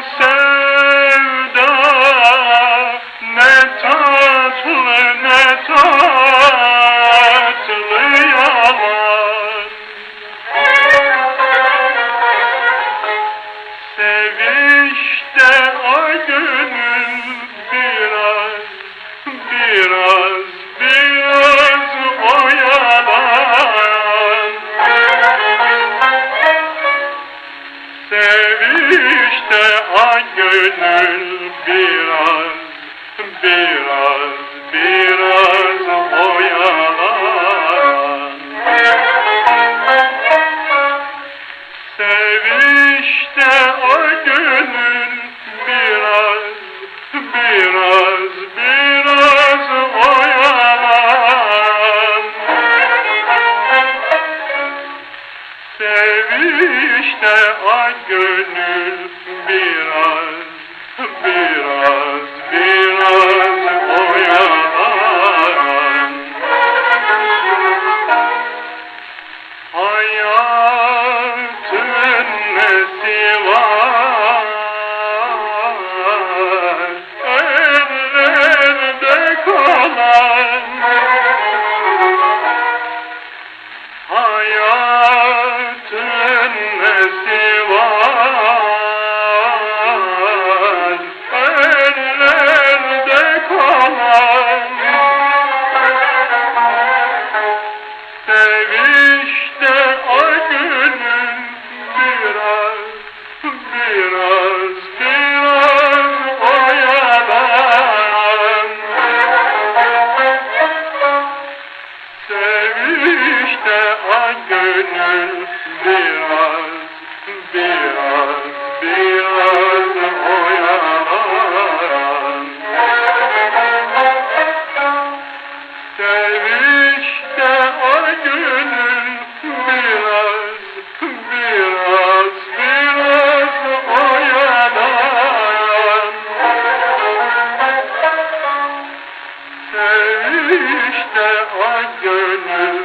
so ay gönül biraz, biraz, biraz oyalan. Sevişte ay gönül biraz, biraz, biraz oyalan. Sevişte ay gönül Sevişte ay gönül biraz, biraz, biraz oyalan. Sevişte ay gönül biraz, biraz, biraz oyalan. Sevişte ay gönül biraz, biraz